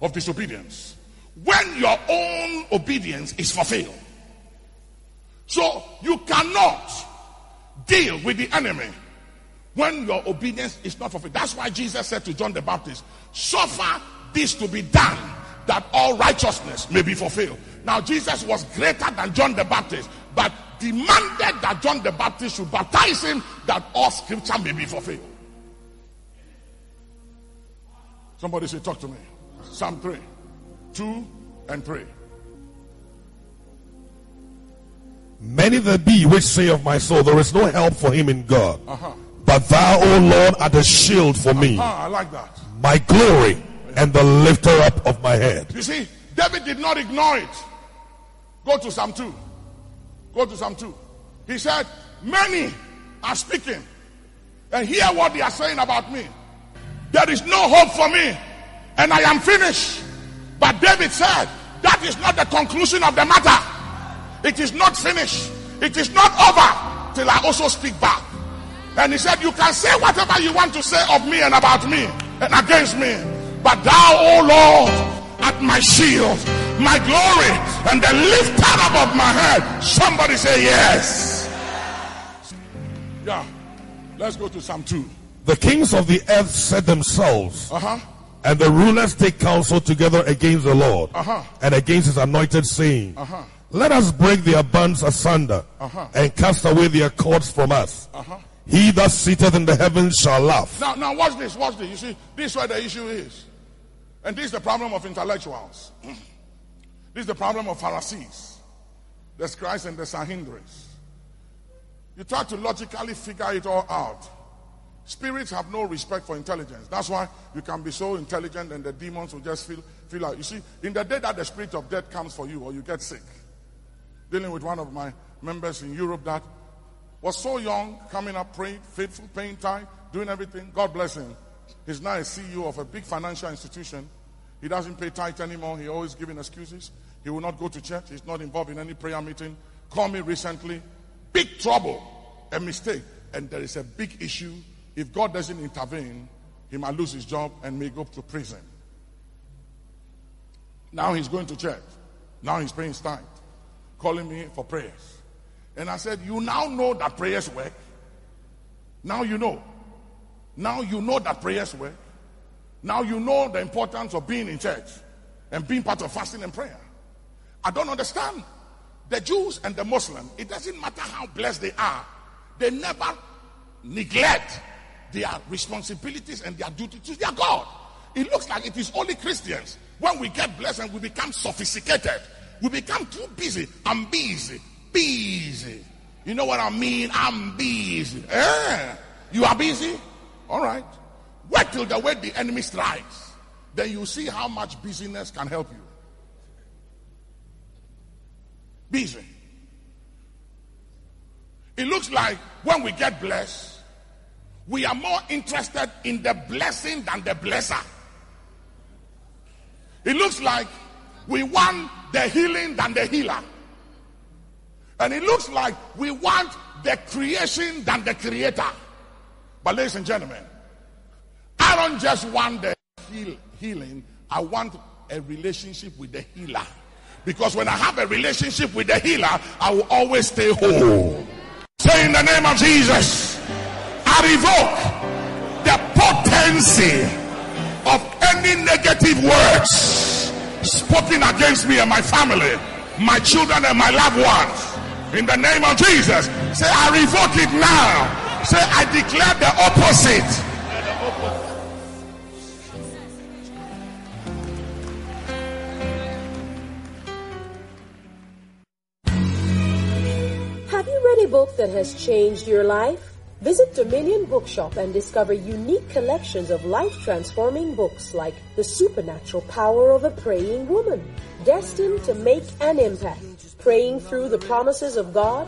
of disobedience when your own obedience is fulfilled. So you cannot deal with the enemy when your obedience is not fulfilled. That's why Jesus said to John the Baptist, Suffer this to be done that all righteousness may be fulfilled. Now, Jesus was greater than John the Baptist, but demanded that John the Baptist should baptize him that all scripture may be fulfilled. Somebody say, Talk to me. Psalm 3, 2 and 3. Many there be which say of my soul, There is no help for him in God. Uh-huh. But thou, O Lord, art a shield for me, Ah, I like that. my glory, and the lifter up of my head. You see, David did not ignore it. Go to Psalm 2. Go to Psalm 2. He said, Many are speaking and hear what they are saying about me. There is no hope for me, and I am finished. But David said, That is not the conclusion of the matter. It is not finished. It is not over till I also speak back. And he said, You can say whatever you want to say of me and about me and against me. But thou, O Lord, art my shield, my glory, and the lifter up of my head. Somebody say yes. Yeah. Let's go to Psalm 2. The kings of the earth set themselves, Uh huh. and the rulers take counsel together against the Lord Uh-huh. and against his anointed, saying, Let us break their bands asunder Uh-huh. and cast away their cords from us. Uh-huh. He that sitteth in the heavens shall laugh. Now, now, watch this. Watch this. You see, this is where the issue is. And this is the problem of intellectuals. This is the problem of Pharisees, the scribes and the Sanhedrists. You try to logically figure it all out. Spirits have no respect for intelligence. That's why you can be so intelligent and the demons will just feel, feel like, you see, in the day that the spirit of death comes for you or you get sick, dealing with one of my members in Europe that was so young, coming up, praying, faithful, paying time, doing everything. God bless him. He's now a CEO of a big financial institution. He doesn't pay tithe anymore. He always giving excuses. He will not go to church. He's not involved in any prayer meeting. Called me recently. Big trouble. A mistake. And there is a big issue. If God doesn't intervene, he might lose his job and may go to prison. Now he's going to church. Now he's paying tithe. Calling me for prayers. And I said, You now know that prayers work. Now you know. Now you know that prayers work. Now you know the importance of being in church and being part of fasting and prayer. I don't understand. The Jews and the Muslims, it doesn't matter how blessed they are, they never neglect their responsibilities and their duty to their God. It looks like it is only Christians. When we get blessed and we become sophisticated, we become too busy. I'm busy. Busy. You know what I mean? I'm busy. Eh? You are busy? All right. Wait till the way the enemy strikes. Then you see how much busyness can help you. Busy. It looks like when we get blessed, we are more interested in the blessing than the blesser. It looks like we want the healing than the healer. And it looks like we want the creation than the creator. But ladies and gentlemen, I don't just want the heal, healing, I want a relationship with the healer. Because when I have a relationship with the healer, I will always stay whole. Say in the name of Jesus, revoke the potency of any negative words spoken against me and my family, my children and my loved ones. In the name of Jesus, Say, I revoke it now. Say, I declare the opposite. Have you read a book that has changed your life? Visit Dominion Bookshop and discover unique collections of life transforming books like The Supernatural Power of a Praying Woman, Destined to Make an Impact, Praying Through the Promises of God,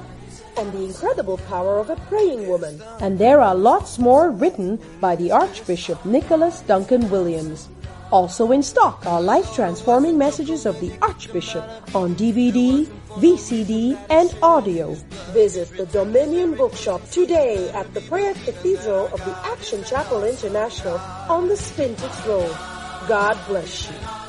and The Incredible Power of a Praying Woman. And there are lots more written by the Archbishop Nicholas Duncan Williams. Also in stock are life transforming messages of the Archbishop on DVD, VCD, and audio. Visit the Dominion Bookshop today at the Prayer Cathedral of the Action Chapel International on the Spintex Road. God bless you.